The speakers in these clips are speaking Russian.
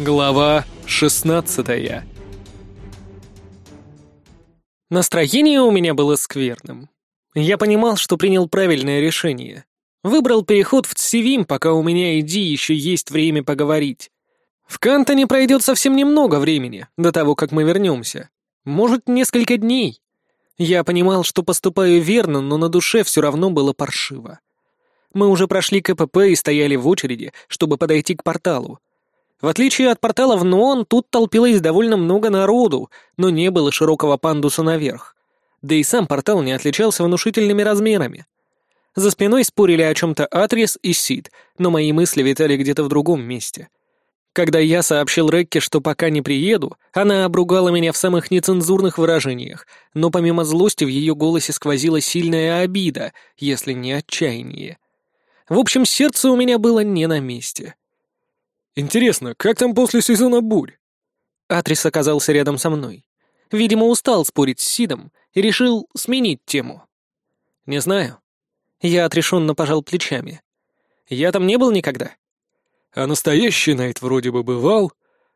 Глава 16 Настроение у меня было скверным. Я понимал, что принял правильное решение. Выбрал переход в Цивим, пока у меня иди еще есть время поговорить. В Кантоне пройдет совсем немного времени, до того, как мы вернемся. Может, несколько дней. Я понимал, что поступаю верно, но на душе все равно было паршиво. Мы уже прошли КПП и стояли в очереди, чтобы подойти к порталу. В отличие от портала в Нуон, тут толпилось довольно много народу, но не было широкого пандуса наверх. Да и сам портал не отличался внушительными размерами. За спиной спорили о чем-то Атрис и Сид, но мои мысли витали где-то в другом месте. Когда я сообщил Рекке, что пока не приеду, она обругала меня в самых нецензурных выражениях, но помимо злости в ее голосе сквозила сильная обида, если не отчаяние. В общем, сердце у меня было не на месте. Интересно, как там после сезона бурь? Атрис оказался рядом со мной. Видимо, устал спорить с Сидом и решил сменить тему. Не знаю. Я отрешенно пожал плечами. Я там не был никогда. А настоящий Найт вроде бы бывал,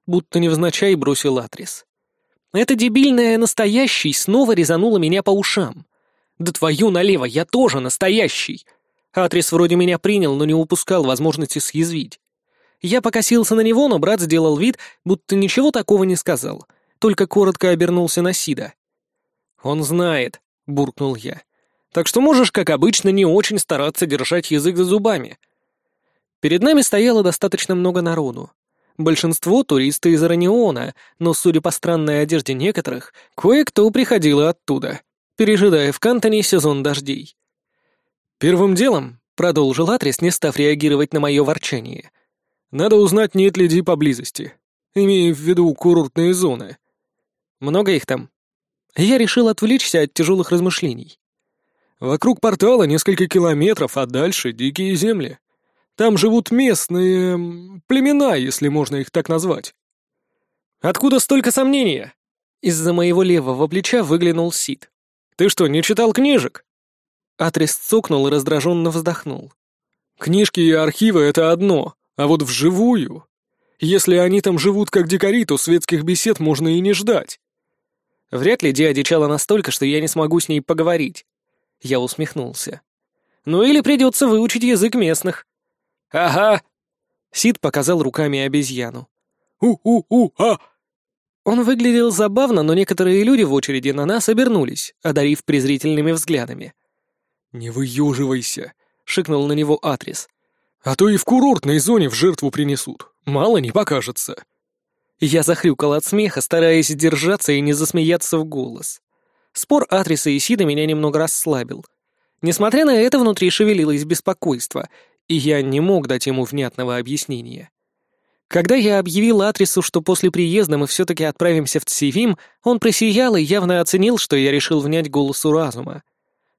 будто невзначай бросил Атрис. Это дебильное «настоящий» снова резануло меня по ушам. Да твою налево, я тоже настоящий. Атрис вроде меня принял, но не упускал возможности съязвить. Я покосился на него, но брат сделал вид, будто ничего такого не сказал, только коротко обернулся на Сида. «Он знает», — буркнул я. «Так что можешь, как обычно, не очень стараться держать язык за зубами». Перед нами стояло достаточно много народу. Большинство — туристы из Раниона, но, судя по странной одежде некоторых, кое-кто приходил оттуда, пережидая в Кантоне сезон дождей. «Первым делом», — продолжил Атрис, не став реагировать на мое ворчание — надо узнать, нет ли Ди поблизости. Имея в виду курортные зоны. Много их там? Я решил отвлечься от тяжелых размышлений. Вокруг портала несколько километров, а дальше дикие земли. Там живут местные... племена, если можно их так назвать. Откуда столько сомнения? Из-за моего левого плеча выглянул Сид. Ты что, не читал книжек? Атрис цокнул и раздраженно вздохнул. Книжки и архивы — это одно, а вот вживую... Если они там живут как дикари, то светских бесед можно и не ждать. Вряд ли Ди одичала настолько, что я не смогу с ней поговорить. Я усмехнулся. Ну или придется выучить язык местных. Ага. Сид показал руками обезьяну. У-у-у-а! Он выглядел забавно, но некоторые люди в очереди на нас обернулись, одарив презрительными взглядами. «Не выюживайся», — шикнул на него Атрис. А то и в курортной зоне в жертву принесут. Мало не покажется. Я захрюкал от смеха, стараясь держаться и не засмеяться в голос. Спор Атриса и Сида меня немного расслабил. Несмотря на это, внутри шевелилось беспокойство, и я не мог дать ему внятного объяснения. Когда я объявил Атрису, что после приезда мы все-таки отправимся в Цивим, он просиял и явно оценил, что я решил внять голосу разума.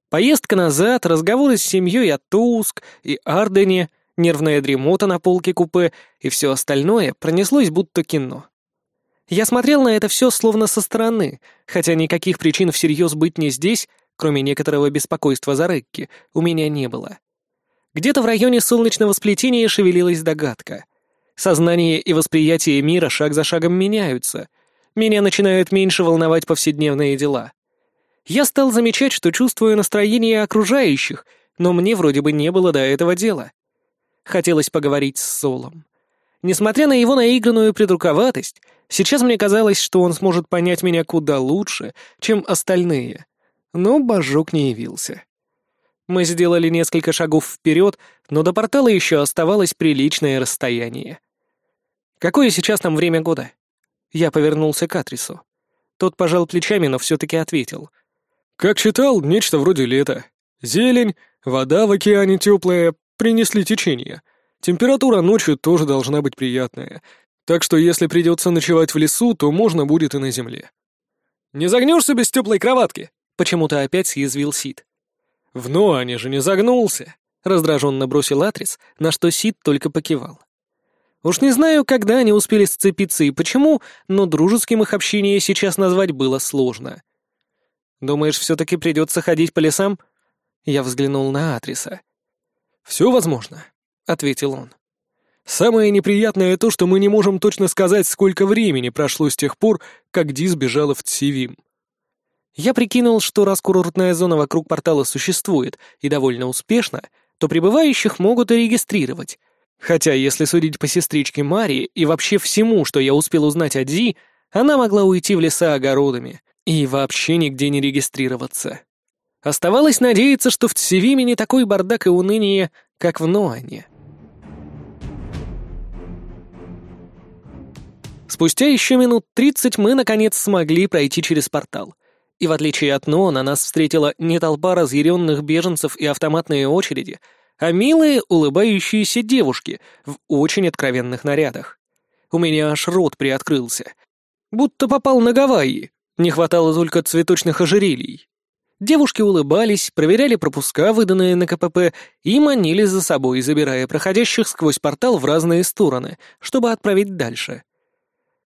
Поездка назад, разговоры с семьей о Туск и Ардене — нервная дремота на полке купе и все остальное пронеслось будто кино. Я смотрел на это все словно со стороны, хотя никаких причин всерьез быть не здесь, кроме некоторого беспокойства за Рекки, у меня не было. Где-то в районе солнечного сплетения шевелилась догадка. Сознание и восприятие мира шаг за шагом меняются. Меня начинают меньше волновать повседневные дела. Я стал замечать, что чувствую настроение окружающих, но мне вроде бы не было до этого дела. Хотелось поговорить с Солом. Несмотря на его наигранную придурковатость, сейчас мне казалось, что он сможет понять меня куда лучше, чем остальные. Но Божок не явился. Мы сделали несколько шагов вперед, но до портала еще оставалось приличное расстояние. «Какое сейчас там время года?» Я повернулся к Атрису. Тот пожал плечами, но все-таки ответил. «Как читал, нечто вроде лета. Зелень, вода в океане теплая, принесли течение. Температура ночью тоже должна быть приятная. Так что если придется ночевать в лесу, то можно будет и на земле. «Не загнешься без теплой кроватки?» — почему-то опять съязвил Сид. «В Ноане же не загнулся!» — раздраженно бросил Атрис, на что Сид только покивал. Уж не знаю, когда они успели сцепиться и почему, но дружеским их общение сейчас назвать было сложно. «Думаешь, все-таки придется ходить по лесам?» Я взглянул на Атриса. «Все возможно», — ответил он. Самое неприятное то, что мы не можем точно сказать, сколько времени прошло с тех пор, как Ди сбежала в Цивим. Я прикинул, что раз курортная зона вокруг портала существует и довольно успешно, то прибывающих могут и регистрировать. Хотя, если судить по сестричке Марии и вообще всему, что я успел узнать о Ди, она могла уйти в леса огородами и вообще нигде не регистрироваться. Оставалось надеяться, что в Цивиме не такой бардак и уныние, как в Ноане. Спустя еще минут тридцать мы, наконец, смогли пройти через портал. И в отличие от Ноана, нас встретила не толпа разъяренных беженцев и автоматные очереди, а милые, улыбающиеся девушки в очень откровенных нарядах. У меня аж рот приоткрылся. Будто попал на Гавайи. Не хватало только цветочных ожерелий. Девушки улыбались, проверяли пропуска, выданные на КПП, и манили за собой, забирая проходящих сквозь портал в разные стороны, чтобы отправить дальше.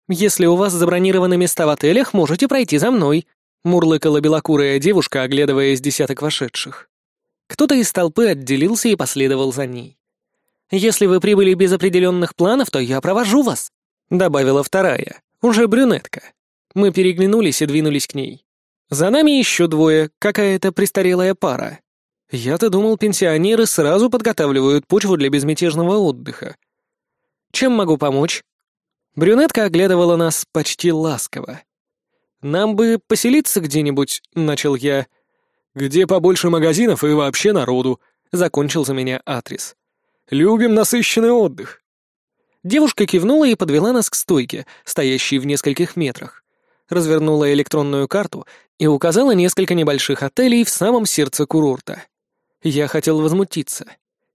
«Если у вас забронированы места в отелях, можете пройти за мной», — мурлыкала белокурая девушка, оглядывая с десяток вошедших. Кто-то из толпы отделился и последовал за ней. «Если вы прибыли без определенных планов, то я провожу вас», — добавила вторая, уже брюнетка. Мы переглянулись и двинулись к ней. За нами еще двое, какая-то престарелая пара. Я-то думал, пенсионеры сразу подготавливают почву для безмятежного отдыха. Чем могу помочь? Брюнетка оглядывала нас почти ласково. «Нам бы поселиться где-нибудь», — начал я. «Где побольше магазинов и вообще народу», — закончил за меня адрес. «Любим насыщенный отдых». Девушка кивнула и подвела нас к стойке, стоящей в нескольких метрах. Развернула электронную карту и указала несколько небольших отелей в самом сердце курорта. Я хотел возмутиться.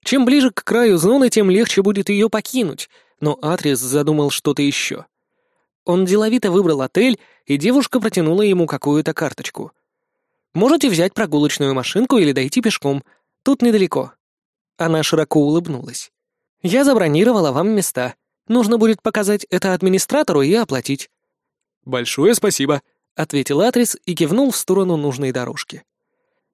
Чем ближе к краю зоны, тем легче будет ее покинуть, но Атрис задумал что-то еще. Он деловито выбрал отель, и девушка протянула ему какую-то карточку. «Можете взять прогулочную машинку или дойти пешком. Тут недалеко». Она широко улыбнулась. «Я забронировала вам места. Нужно будет показать это администратору и оплатить». «Большое спасибо», — ответил Атрис и кивнул в сторону нужной дорожки.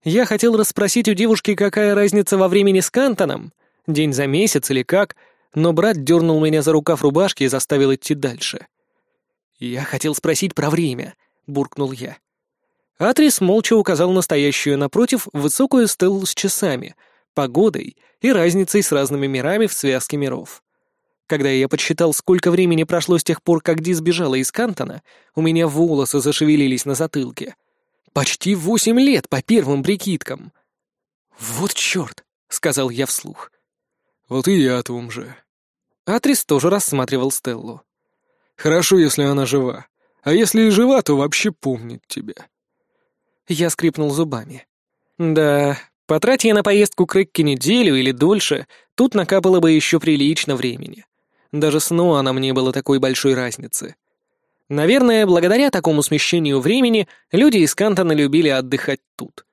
Я хотел расспросить у девушки, какая разница во времени с Кантоном, день за месяц или как, но брат дернул меня за рукав рубашки и заставил идти дальше. «Я хотел спросить про время», — буркнул я. Атрис молча указал настоящую напротив высокую стеллу с часами, погодой и разницей с разными мирами в связке миров. Когда я подсчитал, сколько времени прошло с тех пор, как Ди сбежала из Кантона, у меня волосы зашевелились на затылке. Почти восемь лет по первым прикидкам. «Вот черт!» — сказал я вслух. «Вот и я о том же». Атрис тоже рассматривал Стеллу. «Хорошо, если она жива. А если и жива, то вообще помнит тебя». Я скрипнул зубами. «Да, потрать я на поездку к Рекке неделю или дольше, тут накапало бы еще прилично времени. Даже с Ноаном не было такой большой разницы. Наверное, благодаря такому смещению времени люди из Кантона любили отдыхать тут.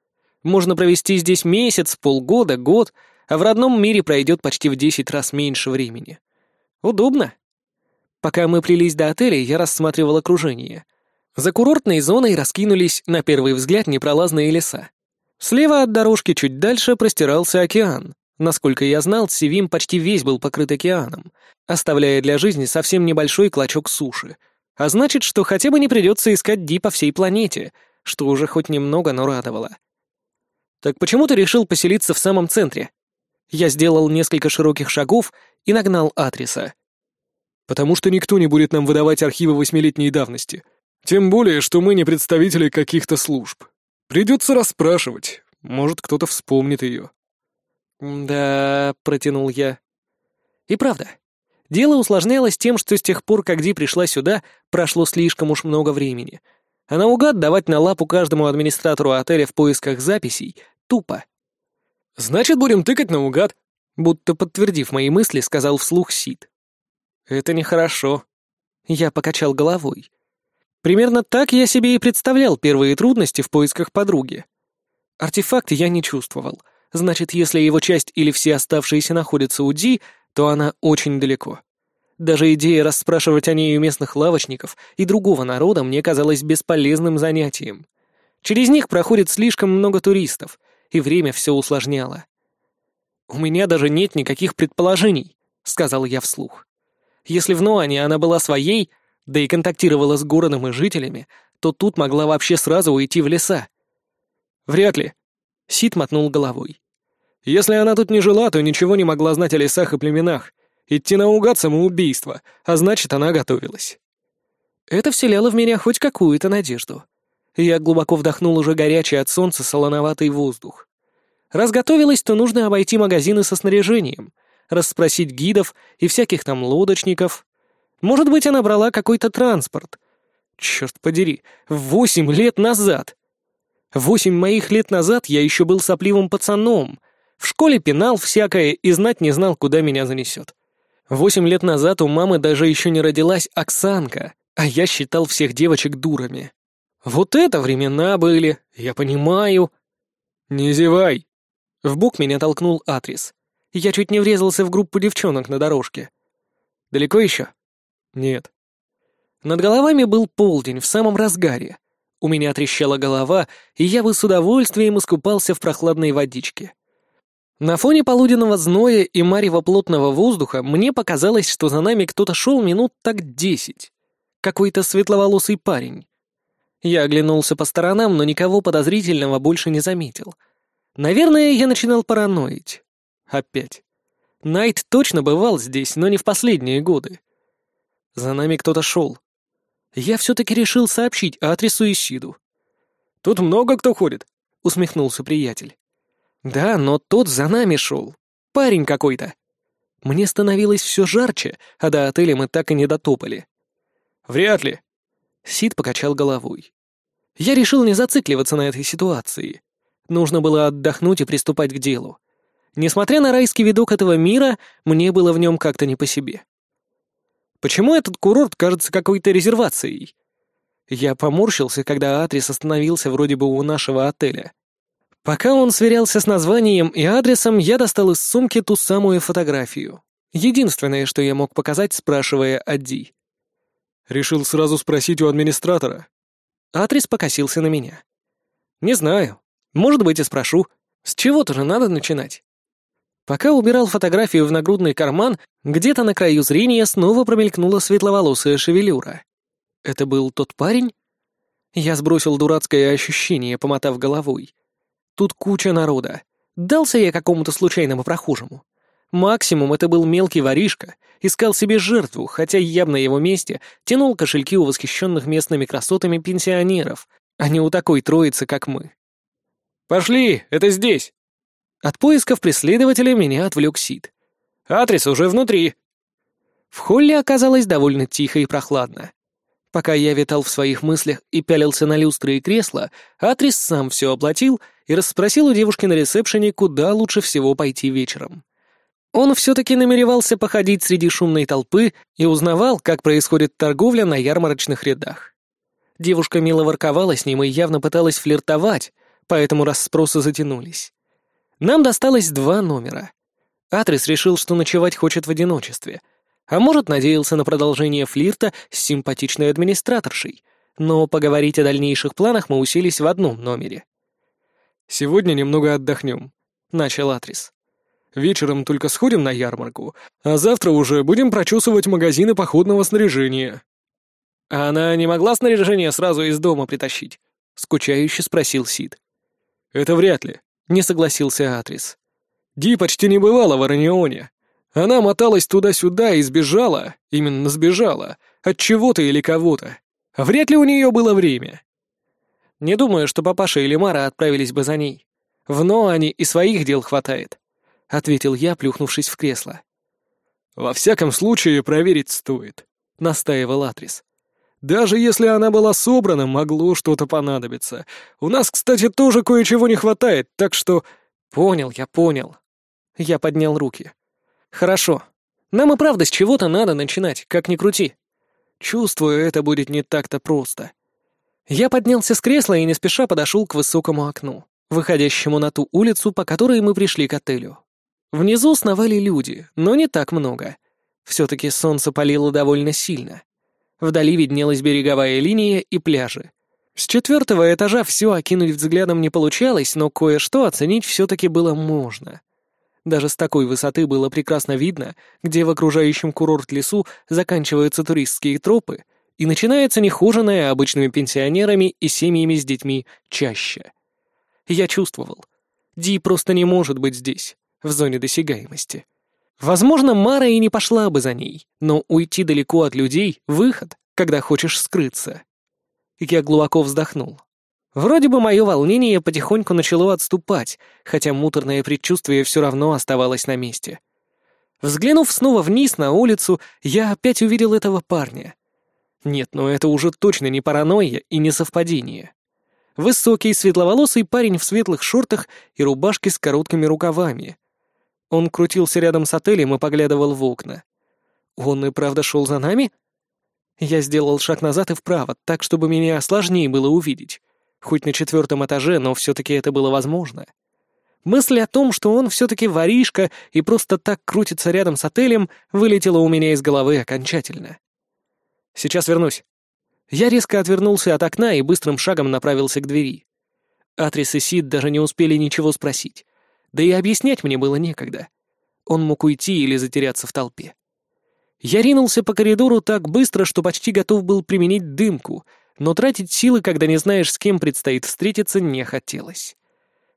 Можно провести здесь месяц, полгода, год — а в родном мире пройдет почти в десять раз меньше времени. Удобно. Пока мы плелись до отеля, я рассматривал окружение. За курортной зоной раскинулись, на первый взгляд, непролазные леса. Слева от дорожки чуть дальше простирался океан. Насколько я знал, Севим почти весь был покрыт океаном, оставляя для жизни совсем небольшой клочок суши. А значит, что хотя бы не придется искать Ди по всей планете, что уже хоть немного, но радовало. «Так почему ты решил поселиться в самом центре?» Я сделал несколько широких шагов и нагнал адреса. «Потому что никто не будет нам выдавать архивы восьмилетней давности. Тем более, что мы не представители каких-то служб. Придется расспрашивать. Может, кто-то вспомнит ее». «Да...» — протянул я. И правда. Дело усложнялось тем, что с тех пор, как Ди пришла сюда, прошло слишком уж много времени. А наугад давать на лапу каждому администратору отеля в поисках записей — тупо. «Значит, будем тыкать наугад», будто подтвердив мои мысли, сказал вслух Сид. «Это нехорошо». Я покачал головой. Примерно так я себе и представлял первые трудности в поисках подруги. Артефакт я не чувствовал. Значит, если его часть или все оставшиеся находятся у Ди, то она очень далеко. Даже идея расспрашивать о ней у местных лавочников и другого народа мне казалась бесполезным занятием. Через них проходит слишком много туристов, и время все усложняло. «У меня даже нет никаких предположений», — сказал я вслух. Если в Ноане она была своей, да и контактировала с городом и жителями, то тут могла вообще сразу уйти в леса. Вряд ли. Сид мотнул головой. Если она тут не жила, то ничего не могла знать о лесах и племенах. Идти наугад самоубийство, а значит, она готовилась. Это вселяло в меня хоть какую-то надежду. Я глубоко вдохнул уже горячий от солнца солоноватый воздух. Раз готовилась, то нужно обойти магазины со снаряжением, расспросить гидов и всяких там лодочников. Может быть, она брала какой-то транспорт. Черт подери, восемь лет назад! Восемь моих лет назад я еще был сопливым пацаном. В школе пинал всякое и знать не знал, куда меня занесет. Восемь лет назад у мамы даже еще не родилась Оксанка, а я считал всех девочек дурами. Вот это времена были, я понимаю. Не зевай. В бок меня толкнул Атрис. Я чуть не врезался в группу девчонок на дорожке. Далеко еще? Нет. Над головами был полдень, в самом разгаре. У меня трещала голова, и я бы с удовольствием искупался в прохладной водичке. На фоне полуденного зноя и марева плотного воздуха мне показалось, что за нами кто-то шел минут так десять. Какой-то светловолосый парень. Я оглянулся по сторонам, но никого подозрительного больше не заметил. Наверное, я начинал параноить. Опять. Найт точно бывал здесь, но не в последние годы. За нами кто-то шел. Я все-таки решил сообщить адресу Исиду. «Тут много кто ходит», — усмехнулся приятель. «Да, но тот за нами шел. Парень какой-то». Мне становилось все жарче, а до отеля мы так и не дотопали. «Вряд ли». Сид покачал головой. Я решил не зацикливаться на этой ситуации. Нужно было отдохнуть и приступать к делу. Несмотря на райский видок этого мира, мне было в нем как-то не по себе. Почему этот курорт кажется какой-то резервацией? Я поморщился, когда адрес остановился вроде бы у нашего отеля. Пока он сверялся с названием и адресом, я достал из сумки ту самую фотографию. Единственное, что я мог показать, спрашивая о Ди. Решил сразу спросить у администратора. Адрес покосился на меня. «Не знаю. Может быть, и спрошу. С чего-то же надо начинать». Пока убирал фотографию в нагрудный карман, где-то на краю зрения снова промелькнула светловолосая шевелюра. Это был тот парень? Я сбросил дурацкое ощущение, помотав головой. Тут куча народа. Дался я какому-то случайному прохожему. Максимум это был мелкий воришка, искал себе жертву, хотя я на его месте тянул кошельки у восхищенных местными красотами пенсионеров, а не у такой троицы, как мы. «Пошли, это здесь!» От поисков преследователя меня отвлек Сид. «Адрес уже внутри». В холле оказалось довольно тихо и прохладно. Пока я витал в своих мыслях и пялился на люстры и кресла, Атрис сам все оплатил и расспросил у девушки на ресепшене, куда лучше всего пойти вечером. Он все-таки намеревался походить среди шумной толпы и узнавал, как происходит торговля на ярмарочных рядах. Девушка мило ворковала с ним и явно пыталась флиртовать, поэтому расспросы затянулись. Нам досталось два номера. Атрис решил, что ночевать хочет в одиночестве, а может, надеялся на продолжение флирта с симпатичной администраторшей, но поговорить о дальнейших планах мы уселись в одном номере. «Сегодня немного отдохнем», — начал Атрис. «Вечером только сходим на ярмарку, а завтра уже будем прочесывать магазины походного снаряжения». «А она не могла снаряжение сразу из дома притащить?» — скучающе спросил Сид. «Это вряд ли. Не согласился Атрис. Ди почти не бывала в Аранионе. Она моталась туда-сюда и сбежала, именно сбежала, от чего-то или кого-то. Вряд ли у нее было время. Не думаю, что папаша или Мара отправились бы за ней. В Ноане и своих дел хватает, — ответил я, плюхнувшись в кресло. «Во всяком случае, проверить стоит», — настаивал Атрис. Даже если она была собрана, могло что-то понадобиться. У нас, кстати, тоже кое-чего не хватает, так что...» «Понял, я понял». Я поднял руки. «Хорошо. Нам и правда с чего-то надо начинать, как ни крути. Чувствую, это будет не так-то просто». Я поднялся с кресла и не спеша подошел к высокому окну, выходящему на ту улицу, по которой мы пришли к отелю. Внизу сновали люди, но не так много. Все-таки солнце палило довольно сильно. Вдали виднелась береговая линия и пляжи. С четвертого этажа все окинуть взглядом не получалось, но кое-что оценить все-таки было можно. Даже с такой высоты было прекрасно видно, где в окружающем курорт лесу заканчиваются туристские тропы и начинается нехоженная обычными пенсионерами и семьями с детьми чаще. Я чувствовал. Ди просто не может быть здесь, в зоне досягаемости. Возможно, Мара и не пошла бы за ней, но уйти далеко от людей — выход, когда хочешь скрыться. Я глубоко вздохнул. Вроде бы мое волнение потихоньку начало отступать, хотя муторное предчувствие все равно оставалось на месте. Взглянув снова вниз на улицу, я опять увидел этого парня. Нет, ну это уже точно не паранойя и не совпадение. Высокий, светловолосый парень в светлых шортах и рубашке с короткими рукавами. Он крутился рядом с отелем и поглядывал в окна. Он и правда шел за нами? Я сделал шаг назад и вправо, так, чтобы меня сложнее было увидеть. Хоть на четвертом этаже, но все-таки это было возможно. Мысль о том, что он все-таки воришка и просто так крутится рядом с отелем, вылетела у меня из головы окончательно. «Сейчас вернусь». Я резко отвернулся от окна и быстрым шагом направился к двери. Атрис и Сид даже не успели ничего спросить. Да и объяснять мне было некогда. Он мог уйти или затеряться в толпе. Я ринулся по коридору так быстро, что почти готов был применить дымку — но тратить силы, когда не знаешь, с кем предстоит встретиться, не хотелось.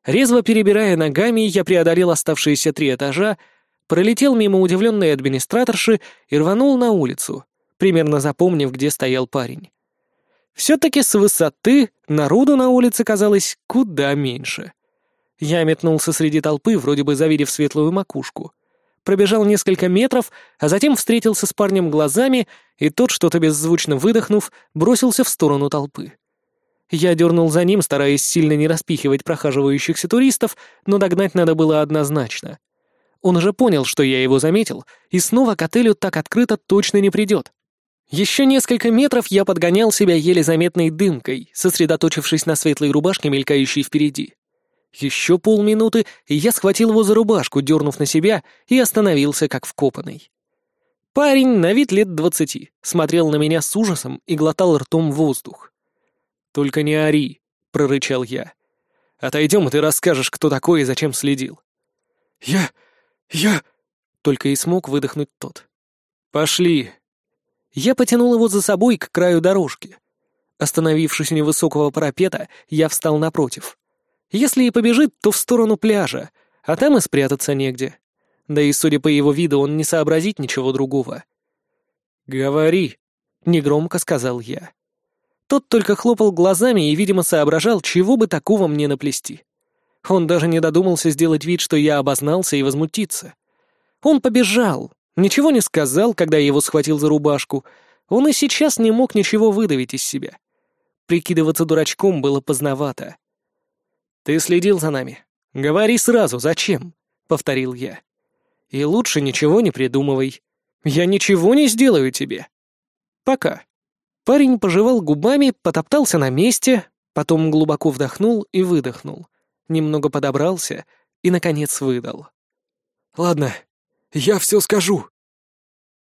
Резво перебирая ногами, я преодолел оставшиеся три этажа, пролетел мимо удивленной администраторши и рванул на улицу, примерно запомнив, где стоял парень. Все-таки с высоты народу на улице казалось куда меньше. Я метнулся среди толпы, вроде бы завидев светлую макушку пробежал несколько метров, а затем встретился с парнем глазами, и тот, что-то беззвучно выдохнув, бросился в сторону толпы. Я дернул за ним, стараясь сильно не распихивать прохаживающихся туристов, но догнать надо было однозначно. Он уже понял, что я его заметил, и снова к отелю так открыто точно не придет. Еще несколько метров я подгонял себя еле заметной дымкой, сосредоточившись на светлой рубашке, мелькающей впереди. Еще полминуты, и я схватил его за рубашку, дернув на себя, и остановился как вкопанный. Парень, на вид лет двадцати, смотрел на меня с ужасом и глотал ртом воздух. «Только не ори», — прорычал я. «Отойдем, и ты расскажешь, кто такой и зачем следил». «Я... я...» — только и смог выдохнуть тот. «Пошли». Я потянул его за собой к краю дорожки. Остановившись у невысокого парапета, я встал напротив. Если и побежит, то в сторону пляжа, а там и спрятаться негде. Да и, судя по его виду, он не сообразит ничего другого. «Говори», — негромко сказал я. Тот только хлопал глазами и, видимо, соображал, чего бы такого мне наплести. Он даже не додумался сделать вид, что я обознался и возмутиться. Он побежал, ничего не сказал, когда я его схватил за рубашку. Он и сейчас не мог ничего выдавить из себя. Прикидываться дурачком было поздновато. «Ты следил за нами. Говори сразу, зачем?» — повторил я. «И лучше ничего не придумывай. Я ничего не сделаю тебе. Пока». Парень пожевал губами, потоптался на месте, потом глубоко вдохнул и выдохнул, немного подобрался и, наконец, выдал. «Ладно, я все скажу».